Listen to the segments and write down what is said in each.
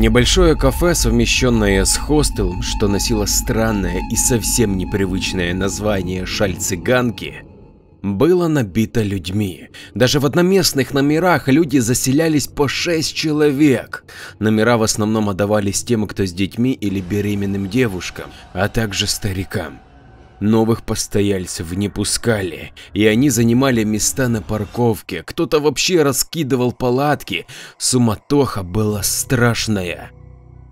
Небольшое кафе, совмещенное с хостелом, что носило странное и совсем непривычное название «Шаль-цыганки», было набито людьми. Даже в одноместных номерах люди заселялись по 6 человек. Номера в основном отдавались тем, кто с детьми или беременным девушкам, а также старикам. Новых постояльцев не пускали, и они занимали места на парковке, кто-то вообще раскидывал палатки, суматоха была страшная.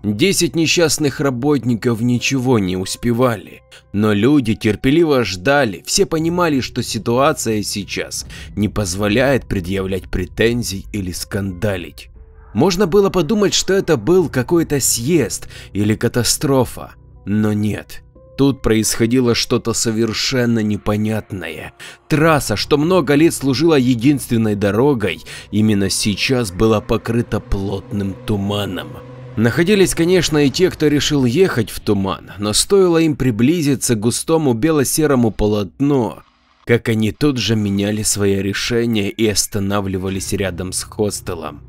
Десять несчастных работников ничего не успевали, но люди терпеливо ждали, все понимали, что ситуация сейчас не позволяет предъявлять претензий или скандалить. Можно было подумать, что это был какой-то съезд или катастрофа, но нет. Тут происходило что-то совершенно непонятное. Трасса, что много лет служила единственной дорогой, именно сейчас была покрыта плотным туманом. Находились, конечно, и те, кто решил ехать в туман, но стоило им приблизиться к густому бело-серому полотну, как они тут же меняли свои решения и останавливались рядом с хостелом.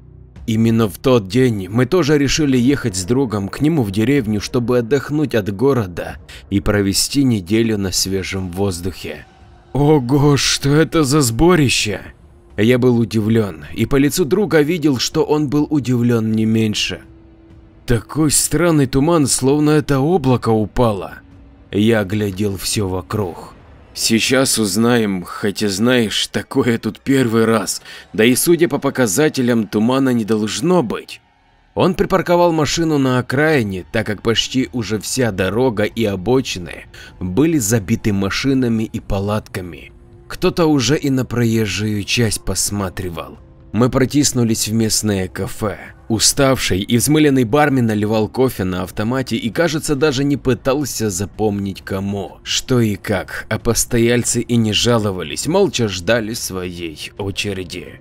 Именно в тот день мы тоже решили ехать с другом к нему в деревню, чтобы отдохнуть от города и провести неделю на свежем воздухе. Ого, что это за сборище! Я был удивлен, и по лицу друга видел, что он был удивлен не меньше. Такой странный туман, словно это облако упало. Я глядел все вокруг. Сейчас узнаем, хотя знаешь, такое тут первый раз, да и судя по показателям, тумана не должно быть. Он припарковал машину на окраине, так как почти уже вся дорога и обочины были забиты машинами и палатками. Кто-то уже и на проезжую часть посматривал. Мы протиснулись в местное кафе. Уставший и взмыленный бармен наливал кофе на автомате и, кажется, даже не пытался запомнить кому, что и как, а постояльцы и не жаловались, молча ждали своей очереди.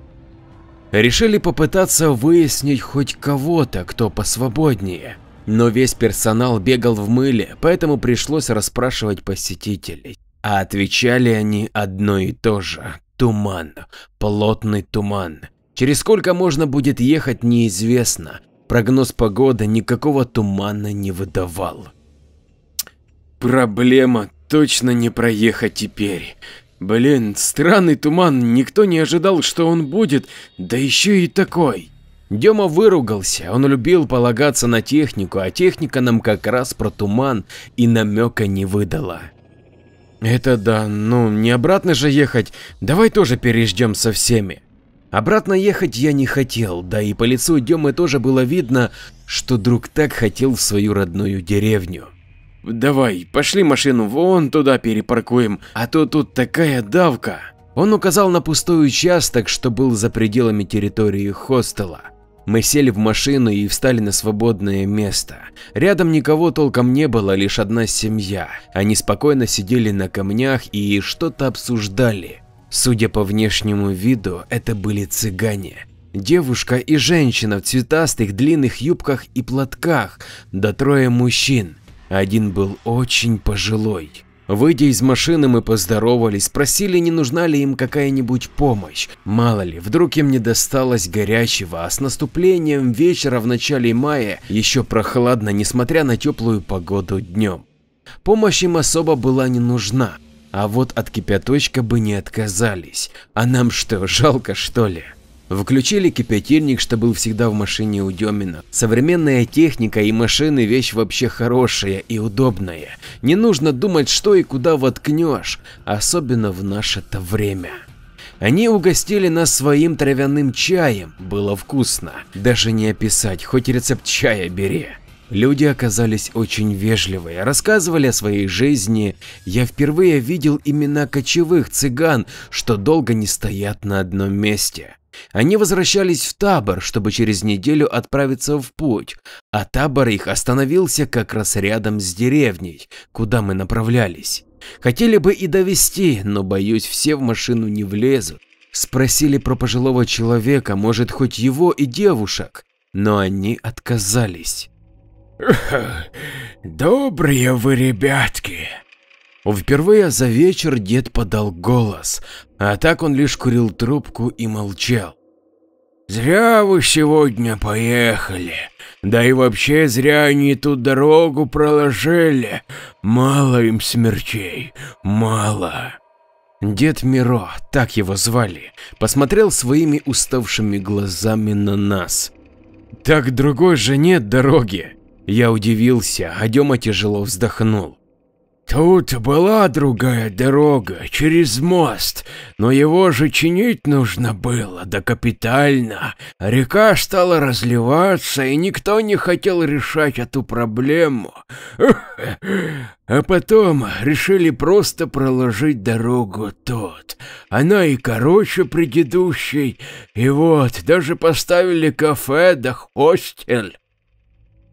Решили попытаться выяснить хоть кого-то, кто посвободнее, но весь персонал бегал в мыле, поэтому пришлось расспрашивать посетителей. А отвечали они одно и то же – туман, плотный туман. Через сколько можно будет ехать, неизвестно. Прогноз погоды никакого тумана не выдавал. Проблема точно не проехать теперь. Блин, странный туман, никто не ожидал, что он будет, да еще и такой. Дема выругался, он любил полагаться на технику, а техника нам как раз про туман и намека не выдала. Это да, ну не обратно же ехать, давай тоже переждем со всеми. Обратно ехать я не хотел, да и по лицу Демы тоже было видно, что друг так хотел в свою родную деревню. «Давай, пошли машину вон туда перепаркуем, а то тут такая давка». Он указал на пустой участок, что был за пределами территории хостела. Мы сели в машину и встали на свободное место. Рядом никого толком не было, лишь одна семья. Они спокойно сидели на камнях и что-то обсуждали. Судя по внешнему виду, это были цыгане. Девушка и женщина в цветастых длинных юбках и платках, да трое мужчин. Один был очень пожилой. Выйдя из машины, мы поздоровались, спросили, не нужна ли им какая-нибудь помощь. Мало ли, вдруг им не досталось горячего, а с наступлением вечера в начале мая еще прохладно, несмотря на теплую погоду днем. Помощь им особо была не нужна, а вот от кипяточка бы не отказались. А нам что, жалко что ли? Включили кипятильник, что был всегда в машине у Демина. Современная техника и машины вещь вообще хорошая и удобная. Не нужно думать, что и куда воткнешь, особенно в наше-то время. Они угостили нас своим травяным чаем, было вкусно. Даже не описать, хоть рецепт чая бери. Люди оказались очень вежливые, рассказывали о своей жизни. Я впервые видел имена кочевых цыган, что долго не стоят на одном месте. Они возвращались в табор, чтобы через неделю отправиться в путь, а табор их остановился как раз рядом с деревней, куда мы направлялись. Хотели бы и довести, но боюсь, все в машину не влезут. Спросили про пожилого человека, может хоть его и девушек, но они отказались. Добрые вы ребятки. Впервые за вечер дед подал голос, а так он лишь курил трубку и молчал. Зря вы сегодня поехали. Да и вообще зря они ту дорогу проложили. Мало им смерчей, мало. Дед Миро, так его звали, посмотрел своими уставшими глазами на нас. Так другой же нет дороги. Я удивился, а Дема тяжело вздохнул. Тут была другая дорога, через мост, но его же чинить нужно было, да капитально. Река стала разливаться, и никто не хотел решать эту проблему. А потом решили просто проложить дорогу тут. Она и короче предыдущей, и вот, даже поставили кафе да хостель.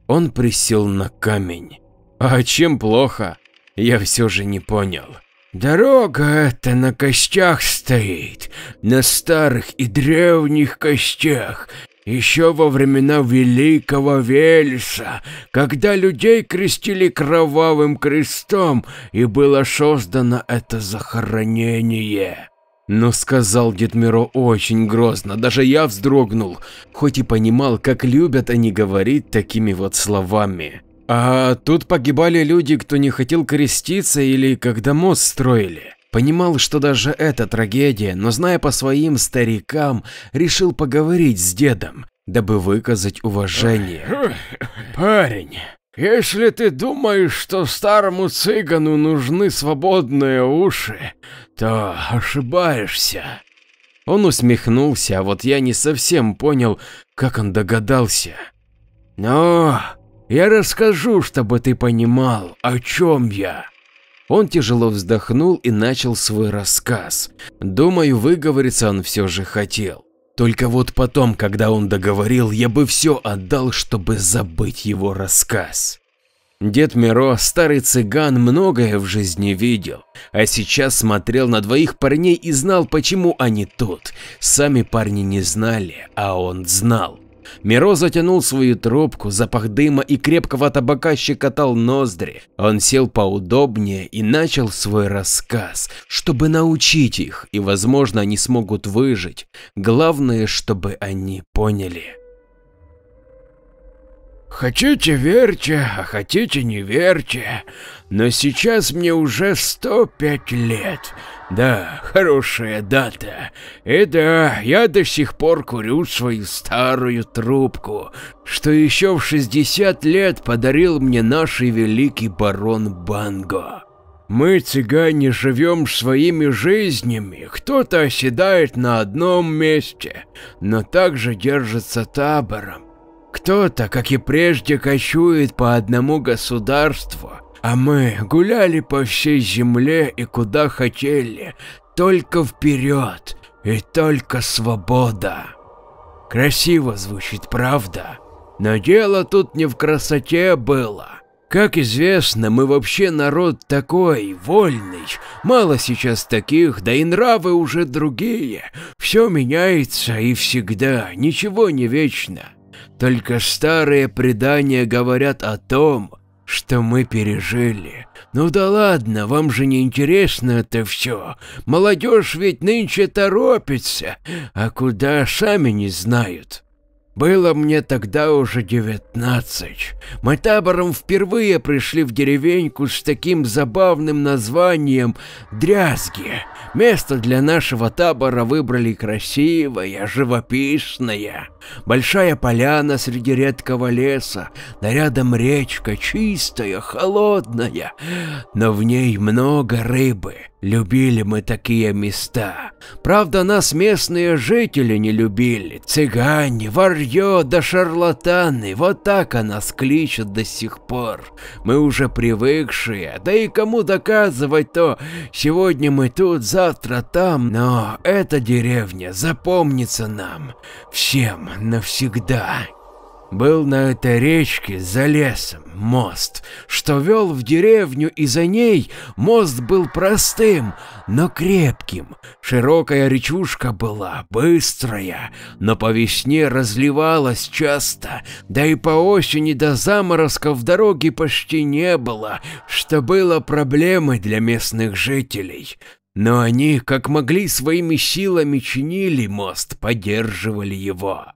Он присел на камень. А чем плохо? я все же не понял. Дорога эта на костях стоит, на старых и древних костях, еще во времена Великого Вельса, когда людей крестили кровавым крестом, и было создано это захоронение. Но сказал Дед Миро очень грозно, даже я вздрогнул, хоть и понимал, как любят они говорить такими вот словами. А тут погибали люди, кто не хотел креститься или когда мост строили. Понимал, что даже это трагедия, но зная по своим старикам, решил поговорить с дедом, дабы выказать уважение. Парень, если ты думаешь, что старому цыгану нужны свободные уши, то ошибаешься. Он усмехнулся, а вот я не совсем понял, как он догадался. Но я расскажу, чтобы ты понимал, о чем я. Он тяжело вздохнул и начал свой рассказ. Думаю, выговориться он все же хотел. Только вот потом, когда он договорил, я бы все отдал, чтобы забыть его рассказ. Дед Миро, старый цыган, многое в жизни видел, а сейчас смотрел на двоих парней и знал, почему они тут. Сами парни не знали, а он знал. Миро затянул свою трубку, запах дыма и крепкого табака щекотал ноздри. Он сел поудобнее и начал свой рассказ, чтобы научить их, и возможно они смогут выжить. Главное, чтобы они поняли. Хотите верьте, а хотите не верьте, но сейчас мне уже 105 лет. Да, хорошая дата. И да, я до сих пор курю свою старую трубку, что еще в 60 лет подарил мне наш великий барон Банго. Мы, цыгане, живем своими жизнями, кто-то оседает на одном месте, но также держится табором. Кто-то, как и прежде, кочует по одному государству, а мы гуляли по всей земле и куда хотели, только вперед и только свобода. Красиво звучит, правда? Но дело тут не в красоте было. Как известно, мы вообще народ такой, вольный, мало сейчас таких, да и нравы уже другие. Все меняется и всегда, ничего не вечно. Только старые предания говорят о том, что мы пережили. Ну да ладно, вам же не интересно это все. Молодежь ведь нынче торопится, а куда сами не знают. Было мне тогда уже девятнадцать. Мы табором впервые пришли в деревеньку с таким забавным названием Дрязги. Место для нашего табора выбрали красивое, живописное. Большая поляна среди редкого леса, да рядом речка, чистая, холодная, но в ней много рыбы. Любили мы такие места. Правда, нас местные жители не любили. Цыгане, варьё да шарлатаны, вот так о нас кличут до сих пор. Мы уже привыкшие, да и кому доказывать то, сегодня мы тут, завтра там, но эта деревня запомнится нам, всем навсегда. Был на этой речке за лесом мост, что вел в деревню, и за ней мост был простым, но крепким. Широкая речушка была, быстрая, но по весне разливалась часто, да и по осени до заморозков дороги почти не было, что было проблемой для местных жителей. Но они, как могли, своими силами чинили мост, поддерживали его.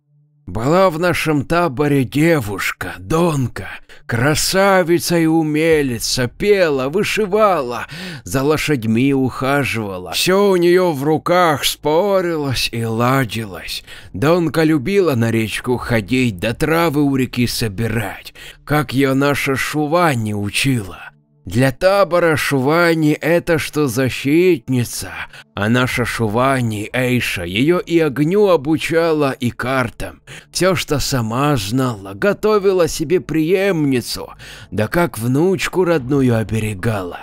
Была в нашем таборе девушка, Донка, красавица и умелица, пела, вышивала, за лошадьми ухаживала. Все у нее в руках спорилось и ладилось. Донка любила на речку ходить, да травы у реки собирать, как ее наша Шува не учила. Для табора Шувани это что защитница, а наша Шувани Эйша ее и огню обучала, и картам. Все, что сама знала, готовила себе преемницу, да как внучку родную оберегала.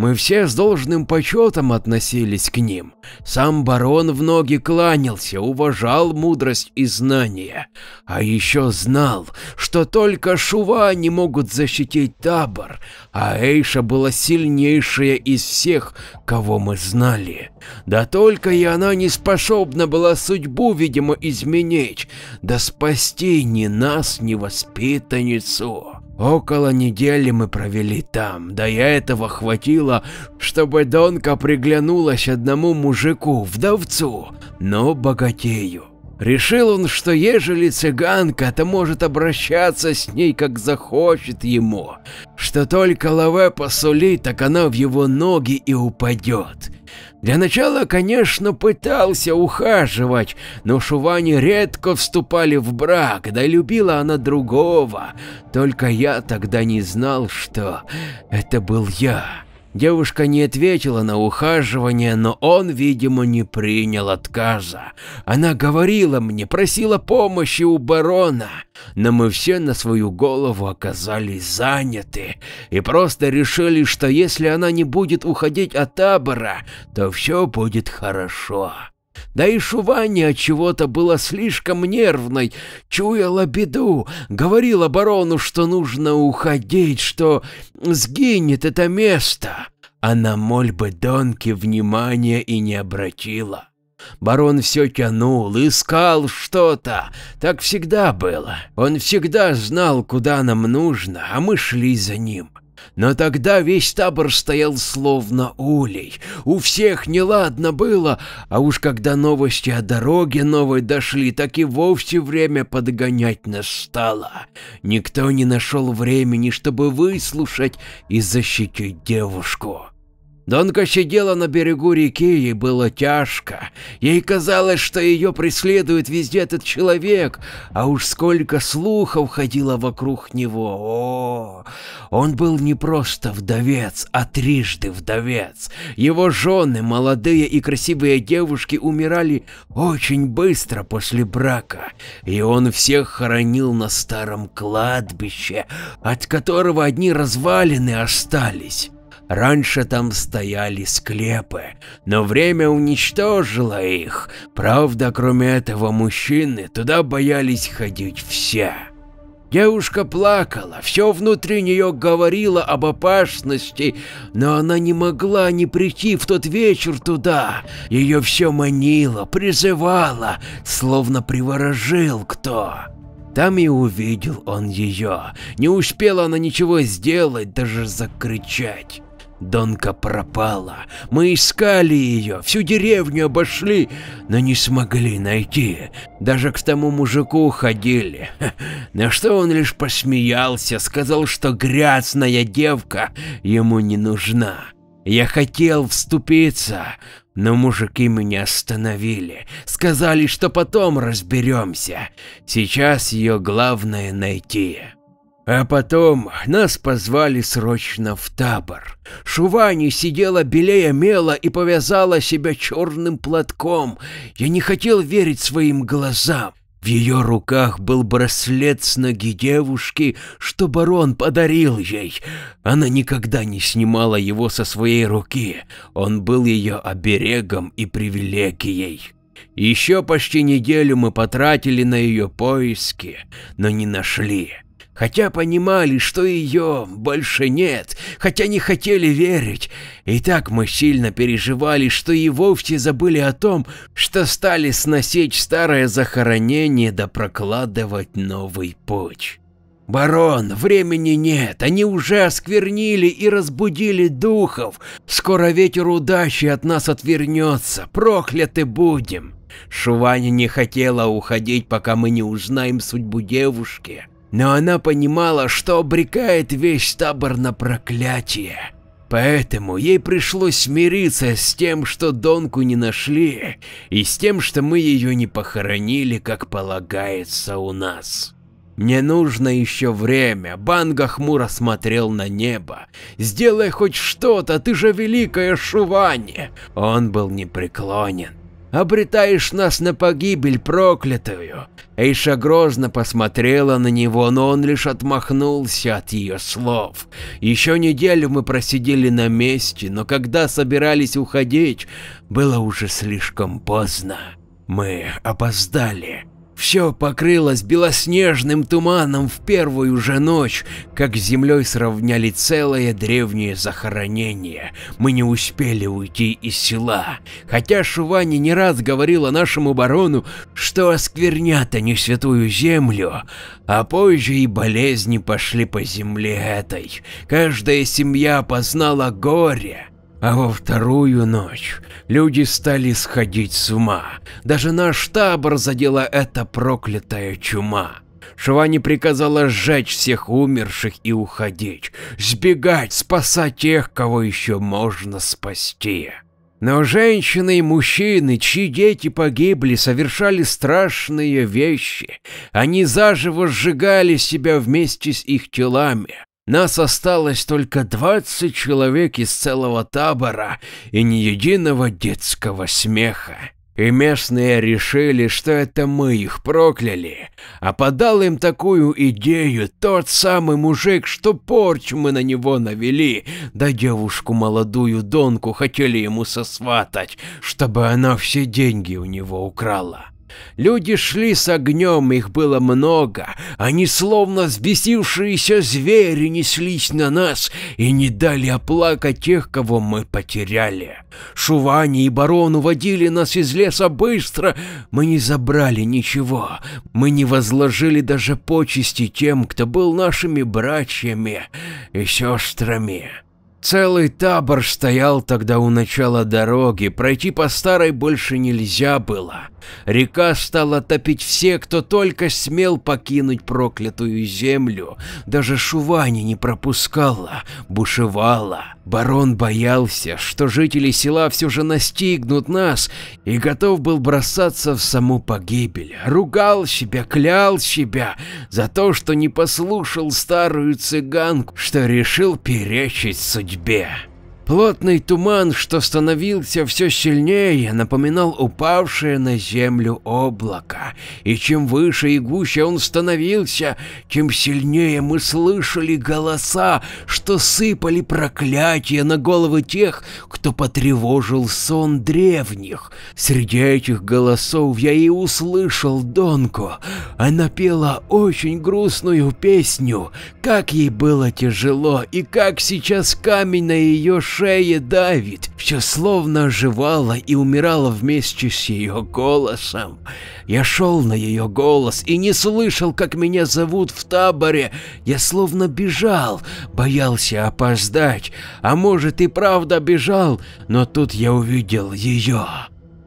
Мы все с должным почетом относились к ним. Сам барон в ноги кланялся, уважал мудрость и знания. А еще знал, что только шува не могут защитить табор, а Эйша была сильнейшая из всех, кого мы знали. Да только и она не способна была судьбу, видимо, изменить, да спасти ни нас, ни воспитанницу. Около недели мы провели там, да и этого хватило, чтобы Донка приглянулась одному мужику, вдовцу, но богатею. Решил он, что ежели цыганка, то может обращаться с ней как захочет ему, что только лаве посулит, так она в его ноги и упадет. Для начала, конечно, пытался ухаживать, но Шувани редко вступали в брак, да любила она другого. Только я тогда не знал, что это был я. Девушка не ответила на ухаживание, но он, видимо, не принял отказа. Она говорила мне, просила помощи у барона, но мы все на свою голову оказались заняты и просто решили, что если она не будет уходить от табора, то все будет хорошо. Да и Шуваня от чего-то была слишком нервной, чуяла беду, говорила барону, что нужно уходить, что сгинет это место. А на мольбы Донки внимания и не обратила. Барон все тянул, искал что-то. Так всегда было. Он всегда знал, куда нам нужно, а мы шли за ним. Но тогда весь табор стоял словно улей, у всех неладно было, а уж когда новости о дороге новой дошли, так и вовсе время подгонять нас. Никто не нашел времени, чтобы выслушать и защитить девушку. Донка сидела на берегу реки, ей было тяжко. Ей казалось, что ее преследует везде этот человек, а уж сколько слухов ходило вокруг него. О, он был не просто вдовец, а трижды вдовец. Его жены, молодые и красивые девушки, умирали очень быстро после брака, и он всех хоронил на старом кладбище, от которого одни развалины остались. Раньше там стояли склепы, но время уничтожило их. Правда, кроме этого мужчины, туда боялись ходить все. Девушка плакала, все внутри нее говорило об опасности, но она не могла не прийти в тот вечер туда. Ее все манило, призывало, словно приворожил кто. Там и увидел он ее. Не успела она ничего сделать, даже закричать. Донка пропала. Мы искали ее, всю деревню обошли, но не смогли найти. Даже к тому мужику ходили. На что он лишь посмеялся, сказал, что грязная девка ему не нужна. Я хотел вступиться, но мужики меня остановили. Сказали, что потом разберемся. Сейчас ее главное найти. А потом нас позвали срочно в табор. Шувани сидела белее мела и повязала себя черным платком. Я не хотел верить своим глазам. В ее руках был браслет с ноги девушки, что барон подарил ей. Она никогда не снимала его со своей руки. Он был ее оберегом и привилегией. Еще почти неделю мы потратили на ее поиски, но не нашли хотя понимали, что ее больше нет, хотя не хотели верить. И так мы сильно переживали, что и вовсе забыли о том, что стали сносить старое захоронение да прокладывать новый путь. «Барон, времени нет, они уже осквернили и разбудили духов. Скоро ветер удачи от нас отвернется, прокляты будем». Шуваня не хотела уходить, пока мы не узнаем судьбу девушки, но она понимала, что обрекает весь табор на проклятие. Поэтому ей пришлось смириться с тем, что Донку не нашли, и с тем, что мы ее не похоронили, как полагается у нас. Мне нужно еще время, Банга хмуро смотрел на небо. Сделай хоть что-то, ты же великая Шувани. Он был непреклонен обретаешь нас на погибель проклятую. Эйша грозно посмотрела на него, но он лишь отмахнулся от ее слов. Еще неделю мы просидели на месте, но когда собирались уходить, было уже слишком поздно. Мы опоздали. Все покрылось белоснежным туманом в первую же ночь, как с землей сравняли целое древнее захоронение. Мы не успели уйти из села, хотя Шувани не раз говорила нашему барону, что осквернят они святую землю, а позже и болезни пошли по земле этой. Каждая семья познала горе. А во вторую ночь люди стали сходить с ума. Даже наш табор задела эта проклятая чума. Швани приказала сжечь всех умерших и уходить, сбегать, спасать тех, кого еще можно спасти. Но женщины и мужчины, чьи дети погибли, совершали страшные вещи. Они заживо сжигали себя вместе с их телами. Нас осталось только 20 человек из целого табора и ни единого детского смеха. И местные решили, что это мы их прокляли, а подал им такую идею тот самый мужик, что порчу мы на него навели, да девушку молодую Донку хотели ему сосватать, чтобы она все деньги у него украла. Люди шли с огнем, их было много, они словно взбесившиеся звери неслись на нас и не дали оплакать тех, кого мы потеряли. Шувани и барон уводили нас из леса быстро, мы не забрали ничего, мы не возложили даже почести тем, кто был нашими братьями и сестрами. Целый табор стоял тогда у начала дороги, пройти по старой больше нельзя было. Река стала топить все, кто только смел покинуть проклятую землю. Даже Шувани не пропускала, бушевала. Барон боялся, что жители села все же настигнут нас и готов был бросаться в саму погибель. Ругал себя, клял себя за то, что не послушал старую цыганку, что решил перечить судьбе Bear. Плотный туман, что становился все сильнее, напоминал упавшее на землю облако, и чем выше и гуще он становился, тем сильнее мы слышали голоса, что сыпали проклятия на головы тех, кто потревожил сон древних. Среди этих голосов я и услышал Донку. Она пела очень грустную песню, как ей было тяжело и как сейчас камень на ее шее шее давит, все словно оживало и умирало вместе с ее голосом. Я шел на ее голос и не слышал, как меня зовут в таборе. Я словно бежал, боялся опоздать, а может и правда бежал, но тут я увидел ее.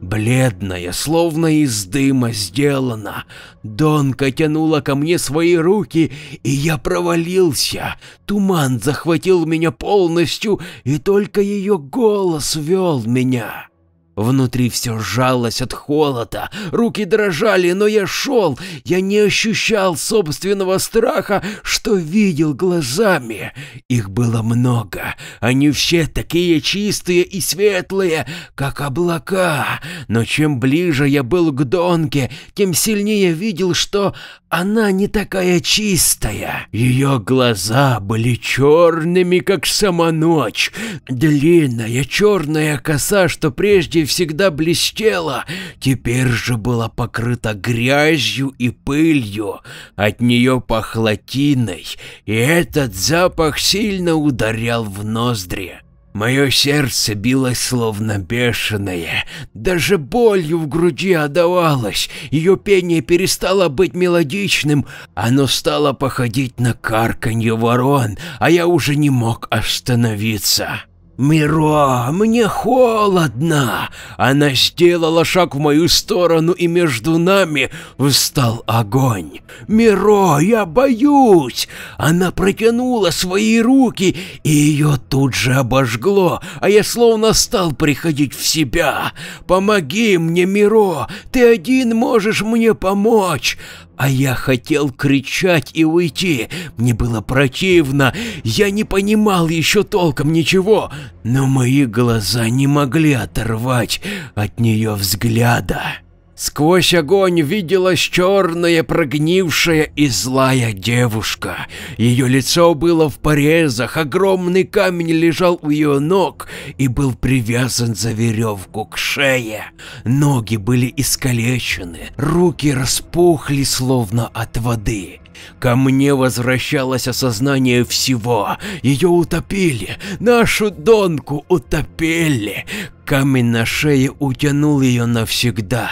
Бледная, словно из дыма сделана. Донка тянула ко мне свои руки, и я провалился. Туман захватил меня полностью, и только ее голос вел меня. Внутри все сжалось от холода, руки дрожали, но я шел, я не ощущал собственного страха, что видел глазами. Их было много, они все такие чистые и светлые, как облака, но чем ближе я был к Донке, тем сильнее видел, что она не такая чистая. Ее глаза были черными, как сама ночь, длинная черная коса, что прежде всегда блестела, теперь же была покрыта грязью и пылью, от нее пахло тиной, и этот запах сильно ударял в ноздри. Мое сердце билось словно бешеное, даже болью в груди отдавалось, ее пение перестало быть мелодичным, оно стало походить на карканье ворон, а я уже не мог остановиться. «Миро, мне холодно!» Она сделала шаг в мою сторону, и между нами встал огонь. «Миро, я боюсь!» Она протянула свои руки, и ее тут же обожгло, а я словно стал приходить в себя. «Помоги мне, Миро, ты один можешь мне помочь!» А я хотел кричать и уйти, мне было противно, я не понимал еще толком ничего, но мои глаза не могли оторвать от нее взгляда. Сквозь огонь виделась черная, прогнившая и злая девушка. Ее лицо было в порезах, огромный камень лежал у ее ног и был привязан за веревку к шее. Ноги были искалечены, руки распухли словно от воды. Ко мне возвращалось осознание всего. Ее утопили, нашу Донку утопили. Камень на шее утянул ее навсегда,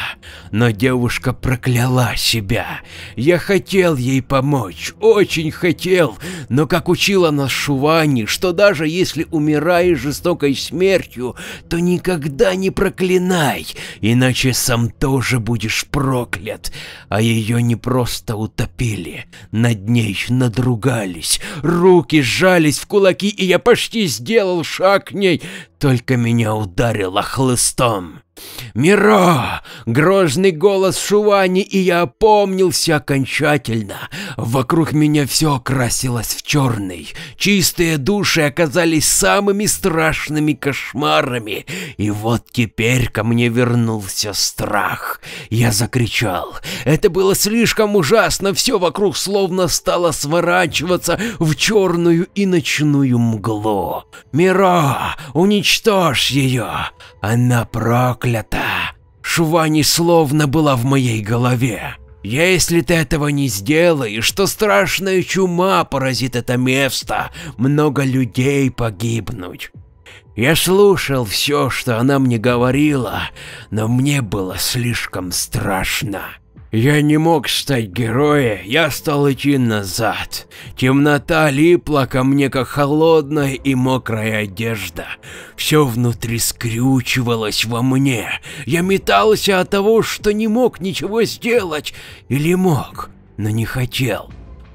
но девушка прокляла себя. Я хотел ей помочь, очень хотел, но как учила нас Шувани, что даже если умираешь жестокой смертью, то никогда не проклинай, иначе сам тоже будешь проклят. А ее не просто утопили, над ней надругались, руки сжались в кулаки, и я почти сделал шаг к ней, только меня ударило хлыстом. «Миро!» — грозный голос Шувани, и я опомнился окончательно. Вокруг меня все окрасилось в черный. Чистые души оказались самыми страшными кошмарами. И вот теперь ко мне вернулся страх. Я закричал. Это было слишком ужасно, все вокруг словно стало сворачиваться в черную и ночную мглу. «Миро, уничтожь ее! Она проклята. Швани словно была в моей голове. Если ты этого не сделаешь, то страшная чума поразит это место, много людей погибнуть. Я слушал все, что она мне говорила, но мне было слишком страшно. Я не мог стать героем, я стал идти назад. Темнота липла ко мне, как холодная и мокрая одежда. Все внутри скрючивалось во мне. Я метался от того, что не мог ничего сделать. Или мог, но не хотел.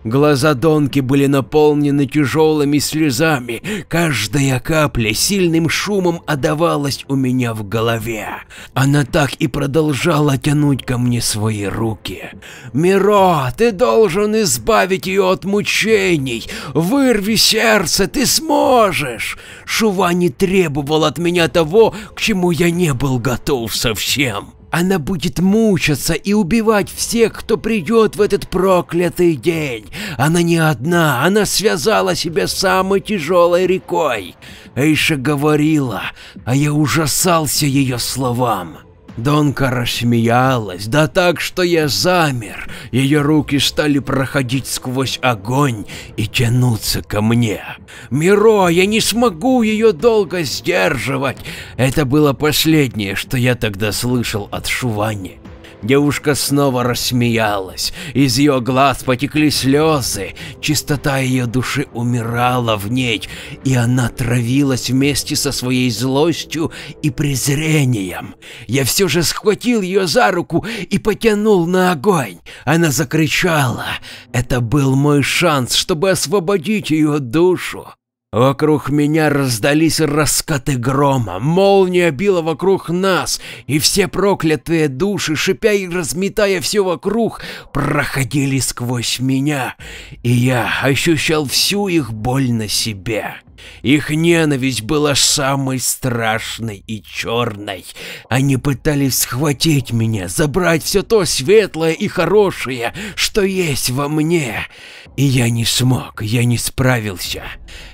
Глаза Донки были наполнены тяжелыми слезами, каждая капля сильным шумом отдавалась у меня в голове. Она так и продолжала тянуть ко мне свои руки. «Миро, ты должен избавить ее от мучений! Вырви сердце, ты сможешь!» Шува не требовал от меня того, к чему я не был готов совсем. Она будет мучаться и убивать всех, кто придет в этот проклятый день. Она не одна, она связала себя самой тяжелой рекой. Эйша говорила, а я ужасался ее словам. Донка рассмеялась, да так, что я замер. Ее руки стали проходить сквозь огонь и тянуться ко мне. Миро, я не смогу ее долго сдерживать. Это было последнее, что я тогда слышал от Шувани. Девушка снова рассмеялась, из ее глаз потекли слезы, чистота ее души умирала в ней, и она травилась вместе со своей злостью и презрением. Я все же схватил ее за руку и потянул на огонь. Она закричала. Это был мой шанс, чтобы освободить ее душу. Вокруг меня раздались раскаты грома, молния била вокруг нас, и все проклятые души, шипя и разметая все вокруг, проходили сквозь меня, и я ощущал всю их боль на себе. Их ненависть была самой страшной и черной. Они пытались схватить меня, забрать все то светлое и хорошее, что есть во мне. И я не смог, я не справился.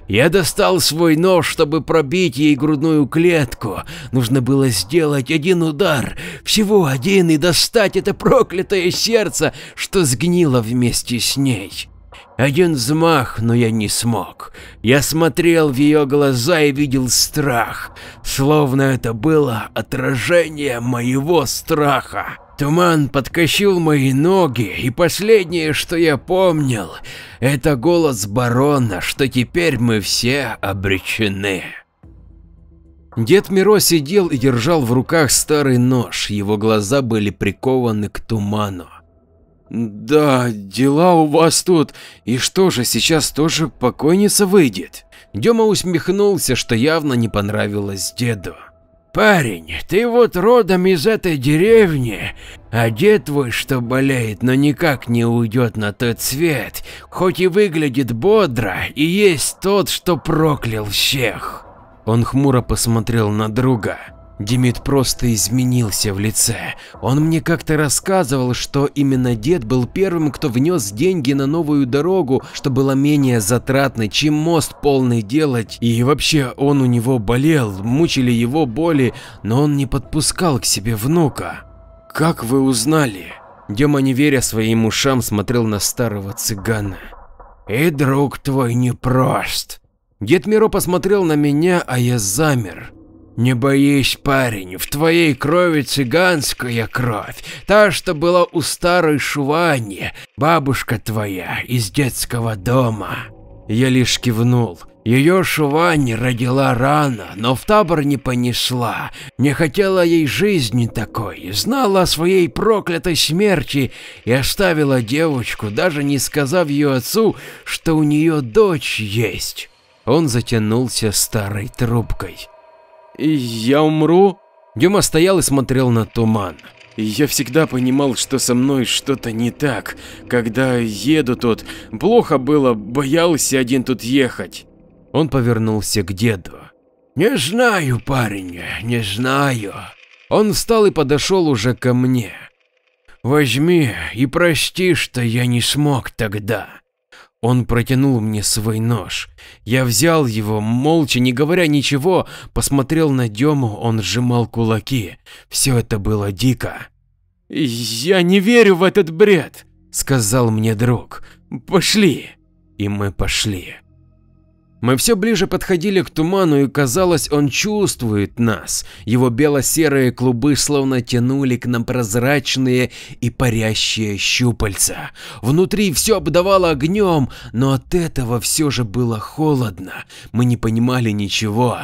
Я достал свой нож, чтобы пробить ей грудную клетку. Нужно было сделать один удар, всего один, и достать это проклятое сердце, что сгнило вместе с ней. Один взмах, но я не смог. Я смотрел в ее глаза и видел страх, словно это было отражение моего страха. Туман подкосил мои ноги, и последнее, что я помнил, это голос барона, что теперь мы все обречены. Дед Миро сидел и держал в руках старый нож, его глаза были прикованы к туману. «Да, дела у вас тут, и что же, сейчас тоже покойница выйдет?» Дема усмехнулся, что явно не понравилось деду. Парень, ты вот родом из этой деревни, а дед твой, что болеет, но никак не уйдет на тот свет, хоть и выглядит бодро, и есть тот, что проклял всех. Он хмуро посмотрел на друга. Демид просто изменился в лице. Он мне как-то рассказывал, что именно дед был первым, кто внес деньги на новую дорогу, что было менее затратной, чем мост полный делать. И вообще он у него болел, мучили его боли, но он не подпускал к себе внука. Как вы узнали? Дема, не веря своим ушам, смотрел на старого цыгана. И друг твой непрост. Дед Миро посмотрел на меня, а я замер. Не боись, парень, в твоей крови цыганская кровь, та, что была у старой Шувани, бабушка твоя из детского дома. Я лишь кивнул. Ее Шувани родила рано, но в табор не понесла, не хотела ей жизни такой, знала о своей проклятой смерти и оставила девочку, даже не сказав ее отцу, что у нее дочь есть. Он затянулся старой трубкой. «Я умру?» Дема стоял и смотрел на туман. Я всегда понимал, что со мной что-то не так. Когда еду тут, плохо было, боялся один тут ехать. Он повернулся к деду. Не знаю, парень, не знаю. Он встал и подошел уже ко мне. Возьми и прости, что я не смог тогда. Он протянул мне свой нож. Я взял его, молча, не говоря ничего, посмотрел на Дему, он сжимал кулаки. Все это было дико. «Я не верю в этот бред», — сказал мне друг. «Пошли». И мы пошли. Мы все ближе подходили к туману и казалось, он чувствует нас. Его бело-серые клубы словно тянули к нам прозрачные и парящие щупальца. Внутри все обдавало огнем, но от этого все же было холодно. Мы не понимали ничего.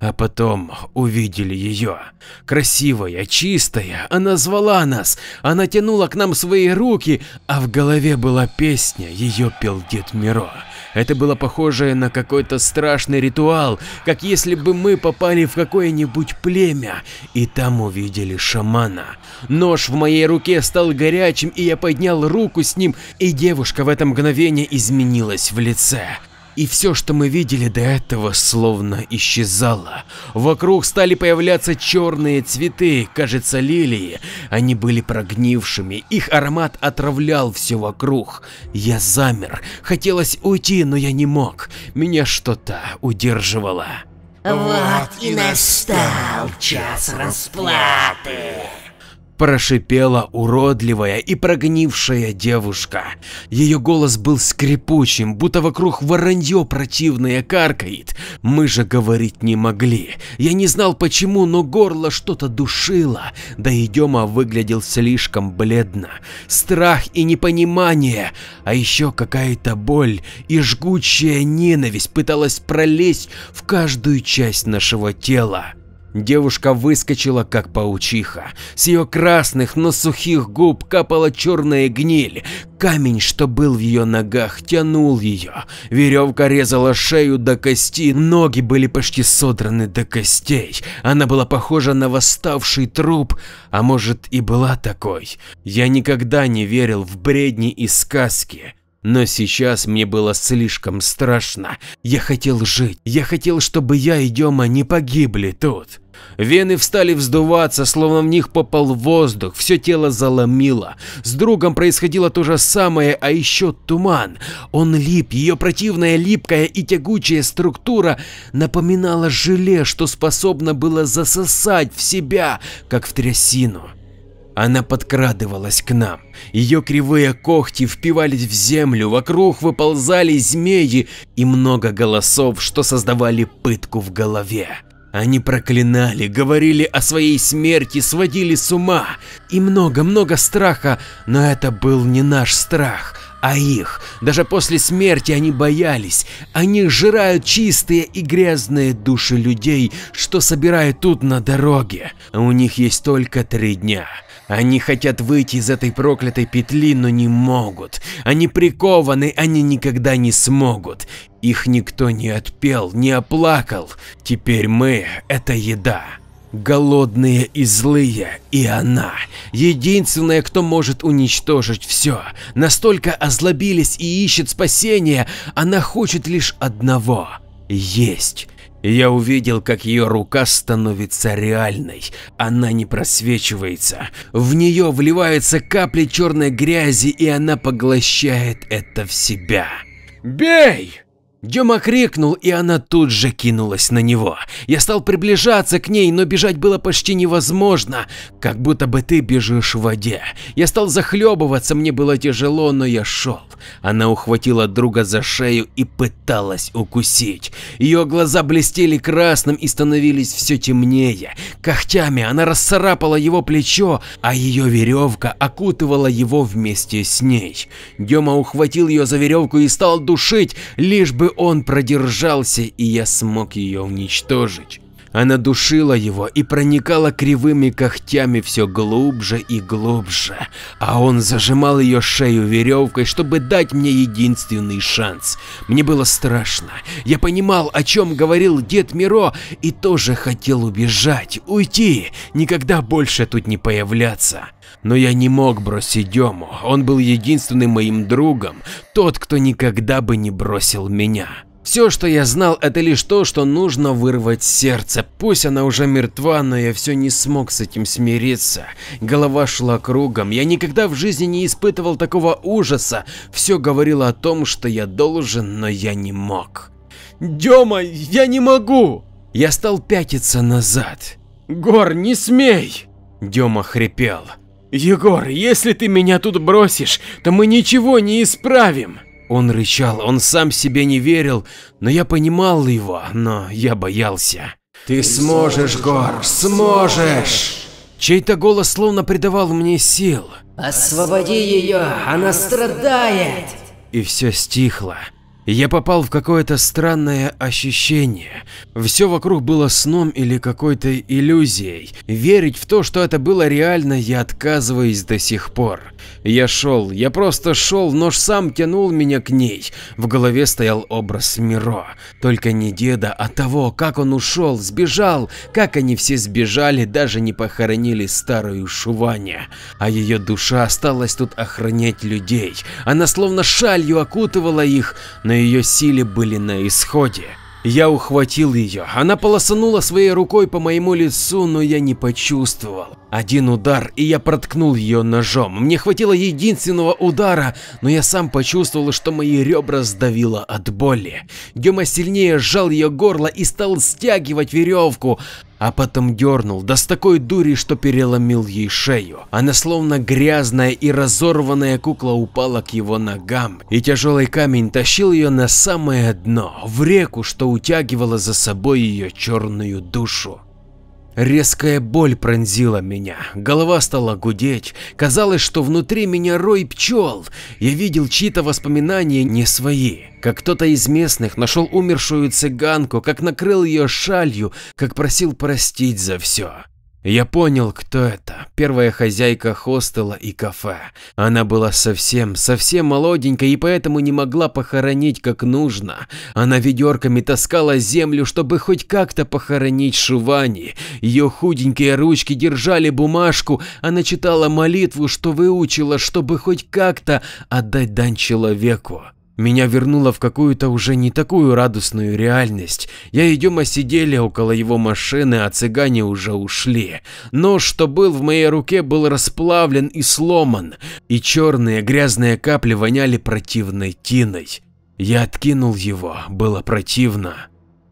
А потом увидели ее. Красивая, чистая, она звала нас, она тянула к нам свои руки, а в голове была песня, ее пел Дед Миро. Это было похоже на какой-то страшный ритуал, как если бы мы попали в какое-нибудь племя и там увидели шамана. Нож в моей руке стал горячим, и я поднял руку с ним, и девушка в это мгновение изменилась в лице и все, что мы видели до этого, словно исчезало. Вокруг стали появляться черные цветы, кажется, лилии. Они были прогнившими, их аромат отравлял все вокруг. Я замер, хотелось уйти, но я не мог, меня что-то удерживало. Вот и настал час расплаты прошипела уродливая и прогнившая девушка. Ее голос был скрипучим, будто вокруг воронье противное каркает. Мы же говорить не могли. Я не знал почему, но горло что-то душило, да и Дема выглядел слишком бледно. Страх и непонимание, а еще какая-то боль и жгучая ненависть пыталась пролезть в каждую часть нашего тела. Девушка выскочила как паучиха. С ее красных, но сухих губ капала черная гниль. Камень, что был в ее ногах, тянул ее. Веревка резала шею до кости, ноги были почти содраны до костей. Она была похожа на восставший труп, а может и была такой. Я никогда не верил в бредни и сказки. Но сейчас мне было слишком страшно. Я хотел жить. Я хотел, чтобы я и Дема не погибли тут. Вены встали вздуваться, словно в них попал воздух, все тело заломило. С другом происходило то же самое, а еще туман. Он лип, ее противная липкая и тягучая структура напоминала желе, что способно было засосать в себя, как в трясину. Она подкрадывалась к нам. Ее кривые когти впивались в землю, вокруг выползали змеи и много голосов, что создавали пытку в голове. Они проклинали, говорили о своей смерти, сводили с ума. И много-много страха, но это был не наш страх, А их, даже после смерти они боялись, они жирают чистые и грязные души людей, что собирают тут на дороге. А у них есть только три дня. Они хотят выйти из этой проклятой петли, но не могут. Они прикованы, они никогда не смогут. Их никто не отпел, не оплакал. Теперь мы – это еда. Голодные и злые, и она, единственная, кто может уничтожить все, настолько озлобились и ищет спасения, она хочет лишь одного – есть. Я увидел, как ее рука становится реальной, она не просвечивается, в нее вливаются капли черной грязи и она поглощает это в себя. «Бей!» Дема крикнул, и она тут же кинулась на него. Я стал приближаться к ней, но бежать было почти невозможно, как будто бы ты бежишь в воде. Я стал захлебываться, мне было тяжело, но я шел. Она ухватила друга за шею и пыталась укусить. Ее глаза блестели красным и становились все темнее. Когтями она расцарапала его плечо, а ее веревка окутывала его вместе с ней. Дема ухватил ее за веревку и стал душить, лишь бы он продержался и я смог ее уничтожить. Она душила его и проникала кривыми когтями все глубже и глубже, а он зажимал ее шею веревкой, чтобы дать мне единственный шанс. Мне было страшно, я понимал, о чем говорил дед Миро и тоже хотел убежать, уйти, никогда больше тут не появляться. Но я не мог бросить Дему, он был единственным моим другом, тот, кто никогда бы не бросил меня. Все, что я знал, это лишь то, что нужно вырвать сердце. Пусть она уже мертва, но я все не смог с этим смириться. Голова шла кругом, я никогда в жизни не испытывал такого ужаса. Все говорило о том, что я должен, но я не мог. Дема, я не могу! Я стал пятиться назад. Гор, не смей! Дема хрипел. Егор, если ты меня тут бросишь, то мы ничего не исправим. Он рычал, он сам себе не верил, но я понимал его, но я боялся. Ты сможешь, Гор, сможешь! Чей-то голос словно придавал мне сил. Освободи ее, она страдает! И все стихло. Я попал в какое-то странное ощущение. Все вокруг было сном или какой-то иллюзией. Верить в то, что это было реально, я отказываюсь до сих пор. Я шел, я просто шел, нож сам тянул меня к ней. В голове стоял образ Миро. Только не деда, а того, как он ушел, сбежал, как они все сбежали, даже не похоронили старую Шуваня. А ее душа осталась тут охранять людей. Она словно шалью окутывала их, но ее силы были на исходе. Я ухватил ее, она полосанула своей рукой по моему лицу, но я не почувствовал. Один удар, и я проткнул ее ножом. Мне хватило единственного удара, но я сам почувствовал, что мои ребра сдавило от боли. Дема сильнее сжал ее горло и стал стягивать веревку, а потом дернул, да с такой дури, что переломил ей шею. Она словно грязная и разорванная кукла упала к его ногам, и тяжелый камень тащил ее на самое дно, в реку, что утягивала за собой ее черную душу. Резкая боль пронзила меня, голова стала гудеть, казалось, что внутри меня рой пчел. Я видел чьи-то воспоминания не свои, как кто-то из местных нашел умершую цыганку, как накрыл ее шалью, как просил простить за все. Я понял, кто это. Первая хозяйка хостела и кафе. Она была совсем, совсем молоденькой и поэтому не могла похоронить как нужно. Она ведерками таскала землю, чтобы хоть как-то похоронить Шувани. Ее худенькие ручки держали бумажку, она читала молитву, что выучила, чтобы хоть как-то отдать дань человеку. Меня вернуло в какую-то уже не такую радостную реальность. Я и Дема сидели около его машины, а цыгане уже ушли. Нож, что был в моей руке, был расплавлен и сломан, и черные грязные капли воняли противной тиной. Я откинул его, было противно.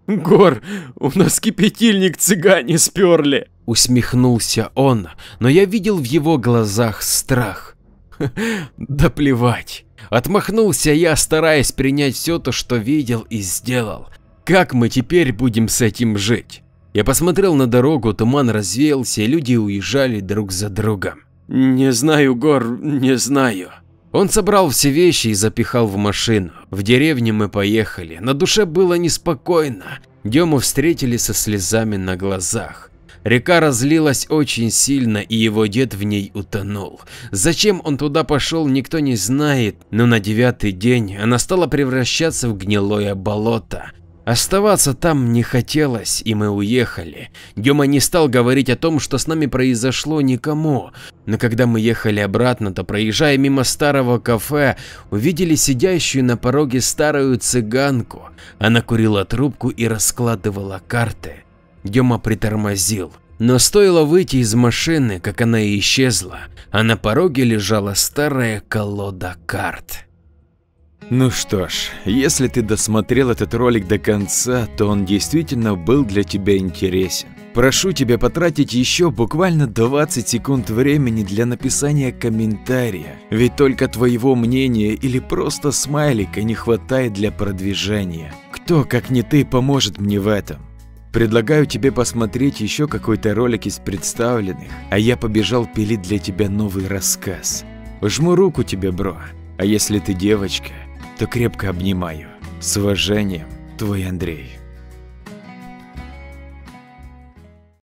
«Гор, у нас кипятильник цыгане сперли!» Усмехнулся он, но я видел в его глазах страх. Да плевать. Отмахнулся я, стараясь принять все то, что видел и сделал. Как мы теперь будем с этим жить? Я посмотрел на дорогу, туман развеялся, и люди уезжали друг за другом. Не знаю, Гор, не знаю. Он собрал все вещи и запихал в машину. В деревню мы поехали. На душе было неспокойно. Дему встретили со слезами на глазах. Река разлилась очень сильно, и его дед в ней утонул. Зачем он туда пошел, никто не знает, но на девятый день она стала превращаться в гнилое болото. Оставаться там не хотелось, и мы уехали. Дема не стал говорить о том, что с нами произошло никому, но когда мы ехали обратно, то проезжая мимо старого кафе, увидели сидящую на пороге старую цыганку. Она курила трубку и раскладывала карты. Дема притормозил. Но стоило выйти из машины, как она исчезла, а на пороге лежала старая колода карт. Ну что ж, если ты досмотрел этот ролик до конца, то он действительно был для тебя интересен. Прошу тебя потратить еще буквально 20 секунд времени для написания комментария, ведь только твоего мнения или просто смайлика не хватает для продвижения. Кто, как не ты, поможет мне в этом? Предлагаю тебе посмотреть еще какой-то ролик из представленных, а я побежал пилить для тебя новый рассказ. Жму руку тебе, бро, а если ты девочка, то крепко обнимаю. С уважением, твой Андрей.